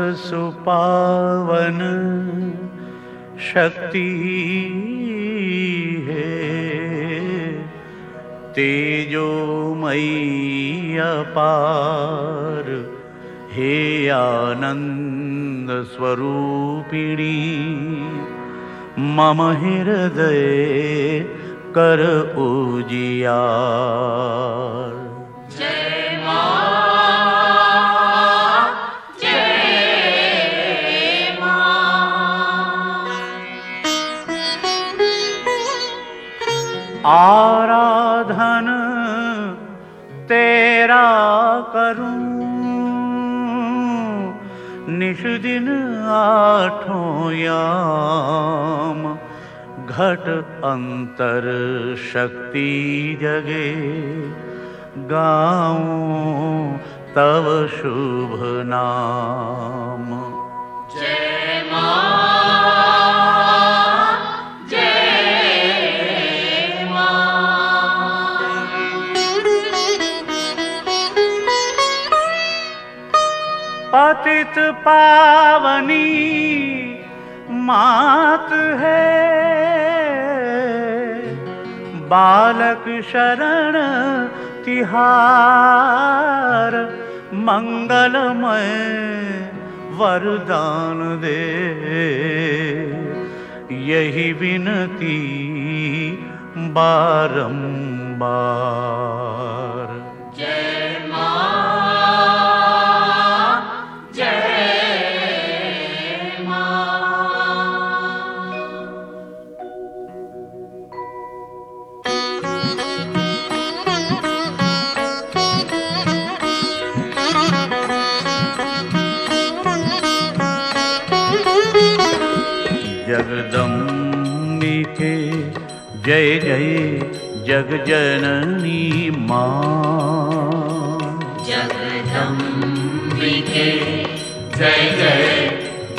सुपावन शक्ति है। तेजो मई अपार हे आनंद स्वरूपिणी मम हृदय कर उजियार आराधन तेरा करूं। याम घट अंतर शक्ति जगे। गाऊं तव शुभ नाम पतित पावनी मात है। बालक शरण तिहार मंगलमय वरदान दे। यही विनती बारंबार। जगजननी माँ जगदम्बिके। जय जय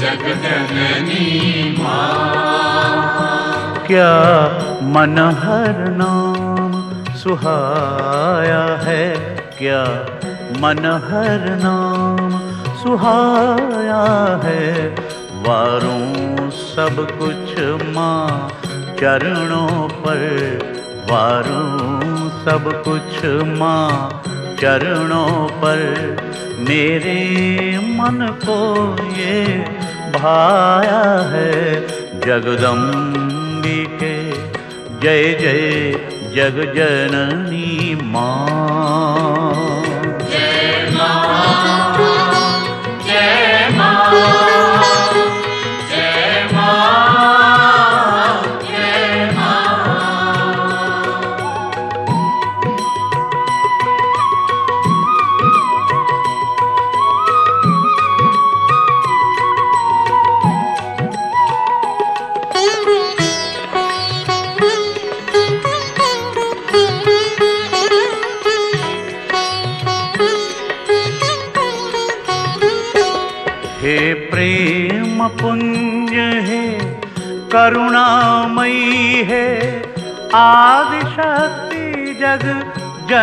जगजननी माँ क्या मनहर नाम सुहाया है? क्या मनहर नाम सुहाया है? वारों सब कुछ माँ चरणों पर वारों सब कुछ माँ चरणों पर। मेरे मन को ये भाया है जगदम्बिके जय जय जग जननी माँ।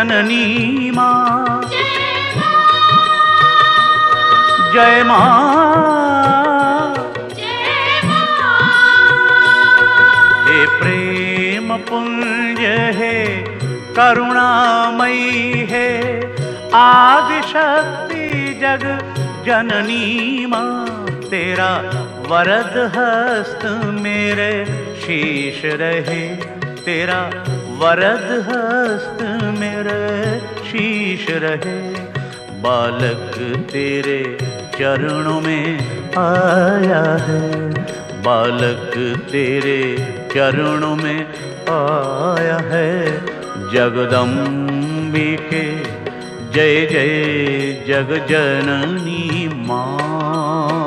जननी माँ। जय माँ। हे प्रेम पुंज है, करुणामयी है आदि शक्ति जग जननी माँ। तेरा वरद हस्त मेरे शीश रहे, तेरा वरद हस्त मेरे शीश रहे, बालक तेरे चरणों में आया है। बालक तेरे चरणों में आया है। जगदम्बिके जय जय जग जननी माँ।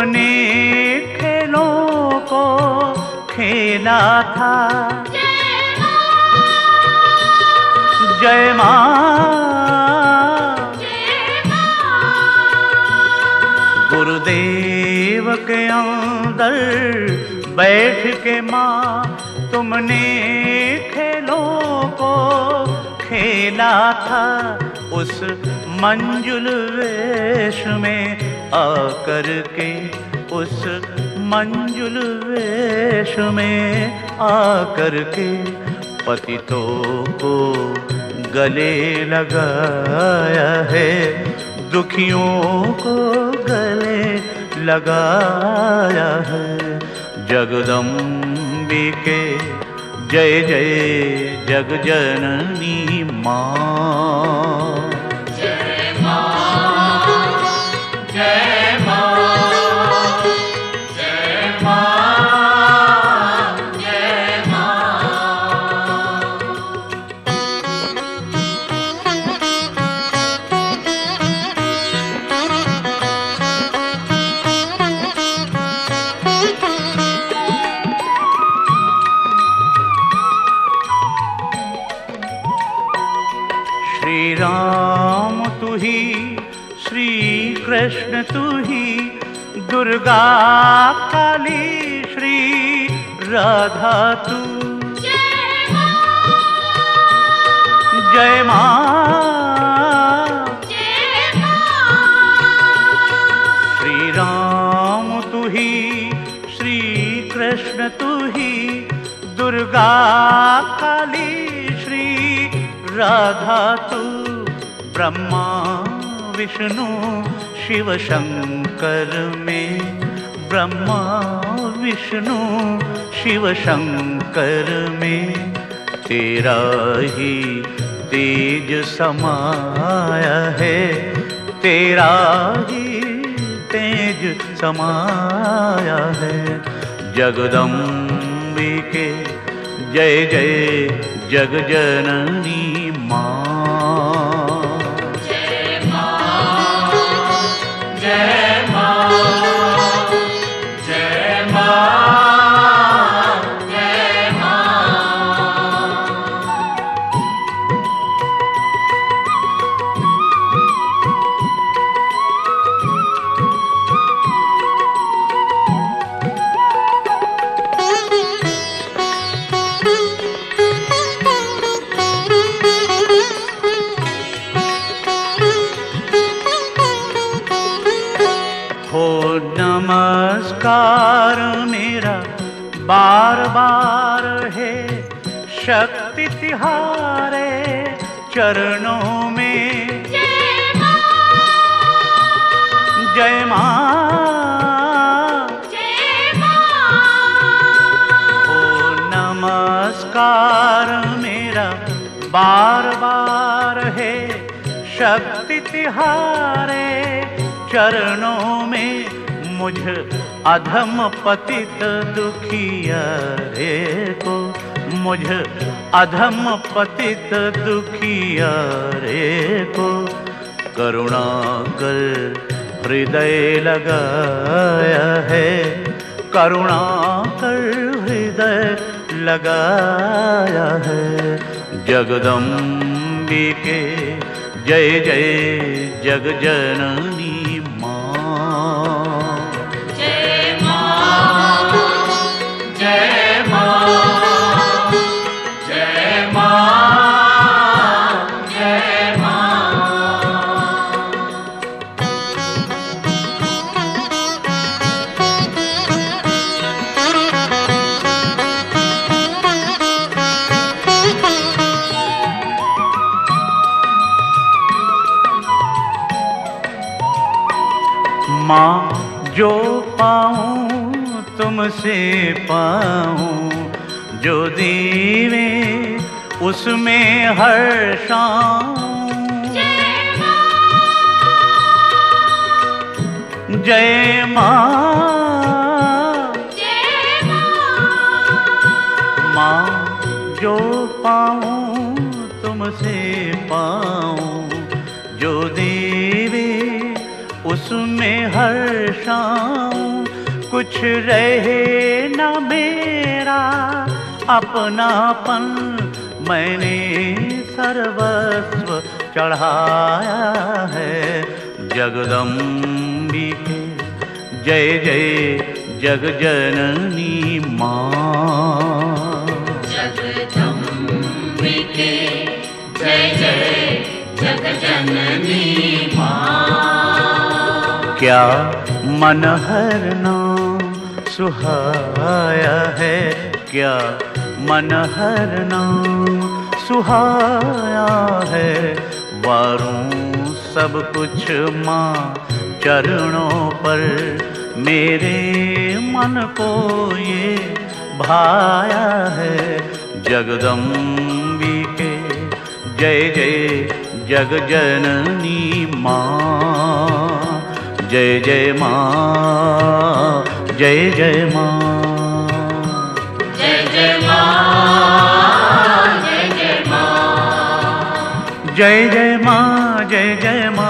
तुमने खेलों को खेला था। जय माँ। गुरुदेव के अंदर बैठ के माँ, तुमने खेलों को खेला था। उस मंजुल वेश में आकर के उस मंजुल वेश में आकर के पतितों को गले लगाया है। दुखियों को गले लगाया है। जगदम्बिके जय जय जग जननी माँ। दुर्गा, काली श्री राधा तू। जय माँ। श्री राम तू ही श्री कृष्ण तू ही, दुर्गा, काली श्री राधा तू। ब्रह्मा, विष्णु शिव शंकर में। ब्रह्मा, विष्णु, शिव शंकर में तेरा ही तेज समाया है। तेरा ही तेज समाया है। जगदम्बिके जय जय जग जननी माँ। बार बार है शक्ति तिहारे चरणों में। जय माँ। हो नमस्कार, मेरा बार बार है शक्ति तिहारे चरणों में। मुझ अधम पतित दुखिया रे को। मुझ अधम पतित दुखिया रे को। करुणा कर हृदय लगाया है। करुणा कर हृदय लगाया है। जगदम्बिके जय जय जग जननी माँ, जो पाऊँ, तुमसे पाऊँ। जो दीवे, उसमें हर्षाऊँ जय माँ। माँ, जो पाऊँ, तुमसे पाऊँ। जो देवे उसमें हर शाम, कुछ रहे न मेरा, अपनापन मैंने सर्वस्व चढ़ाया है। जगदम्बिके जय जय जग जननी माँ। जय जय जग जननी क्या मन हर नाम सुहाया है? क्या मन हर नाम सुहाया है? वारूं सब कुछ माँ चरणों पर मेरे मन को ये भाया है। जगदम्बी के जय जय जग जननी जय जय माँ। जय जय माँ जय जय माँ। जय जय माँ जय जय माँ।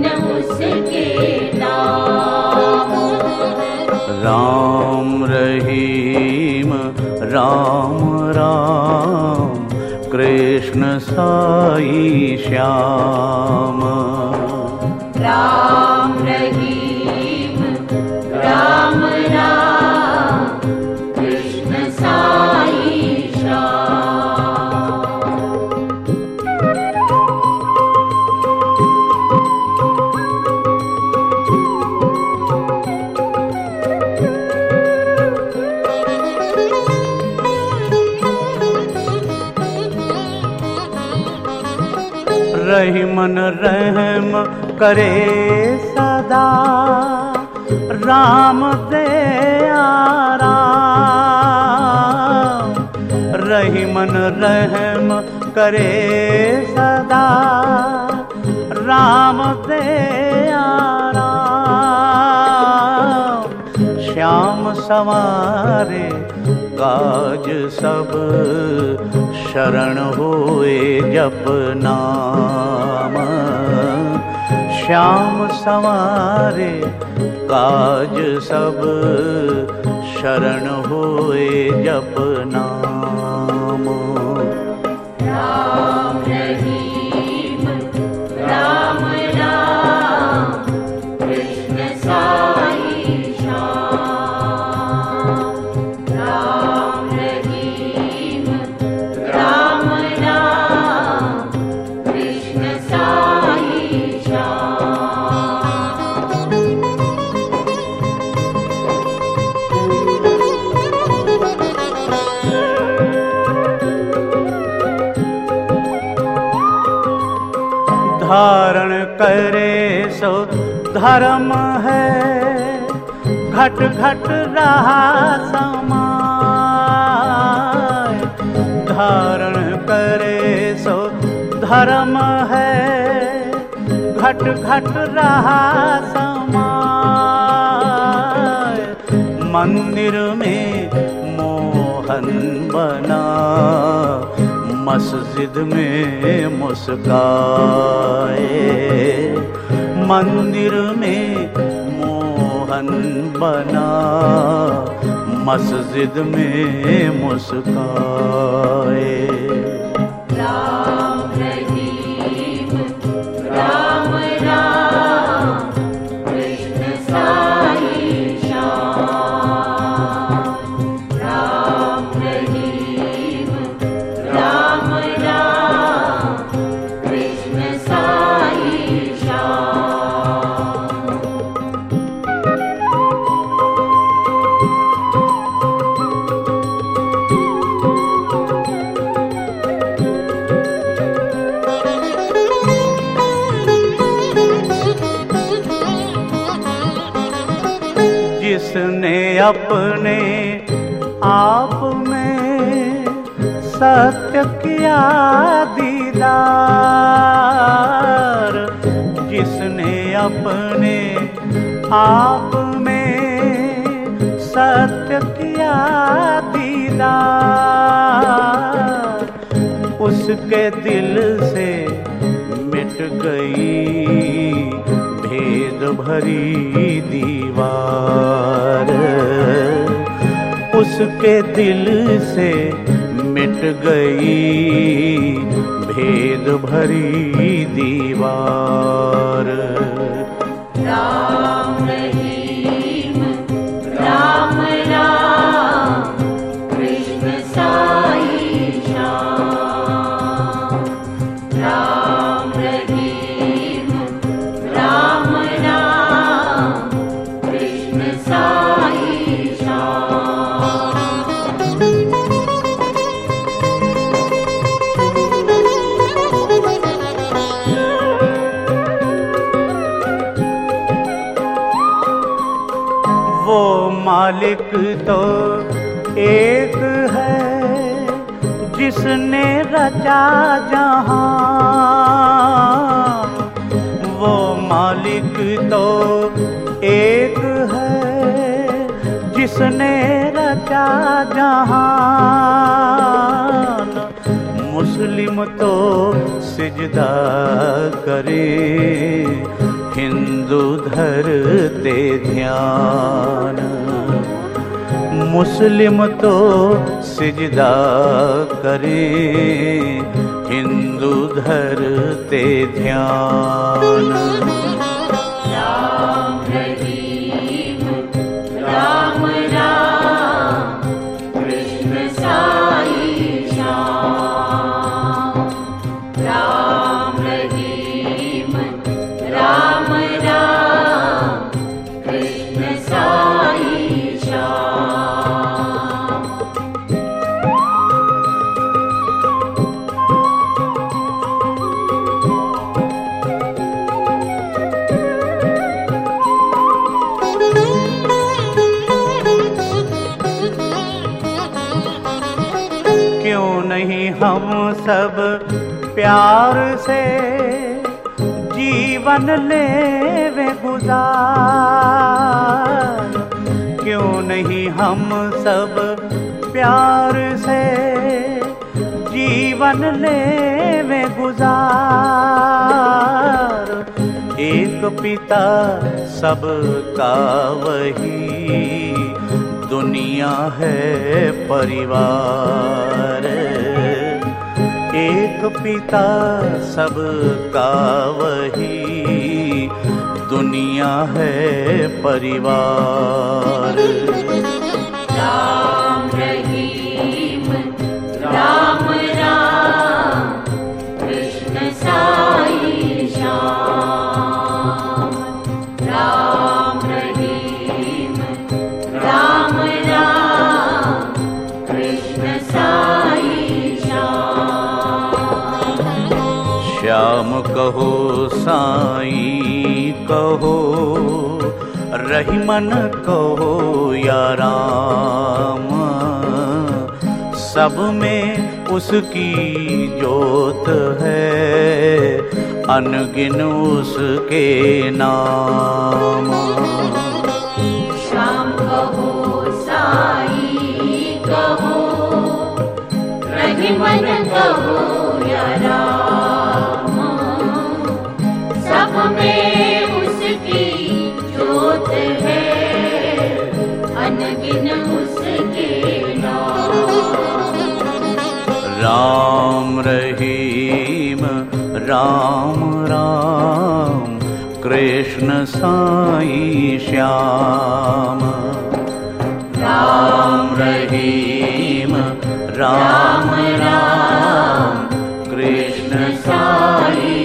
राम रहीम राम राम कृष्ण साई श्याम। राम करे सदा। राम दे रही मन रहम करे सदा। राम दे श्याम सवारे, काज सब शरण होए जप नाम। श्याम सवारे काज सब शरण होए जप नाम। राम रहीम धारण करे सो धर्म है। घट घट रहा समाय धारण करे सो धर्म है। घट घट रहा समाय मंदिर में मोहन बना। मस्जिद में मुस्काए। मंदिर में मोहन बना। मस्जिद में मुस्काए। जिसने अपने आप में सत्य किया दीदार। जिसने अपने आप में सत्य किया दीदार। उसके दिल से मिट गई भेद भरी दीवार। उसके दिल से मिट गई भेद भरी दीवार। राम रहीम मालिक तो एक है जिसने रचा जहाँ। वो मालिक तो एक है जिसने रचा जहाँ। मुस्लिम तो सिजदा करे, हिंदू धरते ध्यान। मुस्लिम तो सिजदा करे हिंदू धरते ध्यान प्यार से जीवन ले वे गुजार। क्यों नहीं हम सब प्यार से जीवन ले वे गुजार? एक पिता सबका वही, दुनिया है परिवार। एक पिता सबका वही। दुनिया है परिवार। राम रहीम राम रहीमन कहो या राम। सब में उसकी जोत है, अनगिन उसके नाम। श्याम कहो, साई कहो रहीमन कहो या सब में राम राम कृष्ण साई श्याम। राम रहीम राम राम कृष्ण साई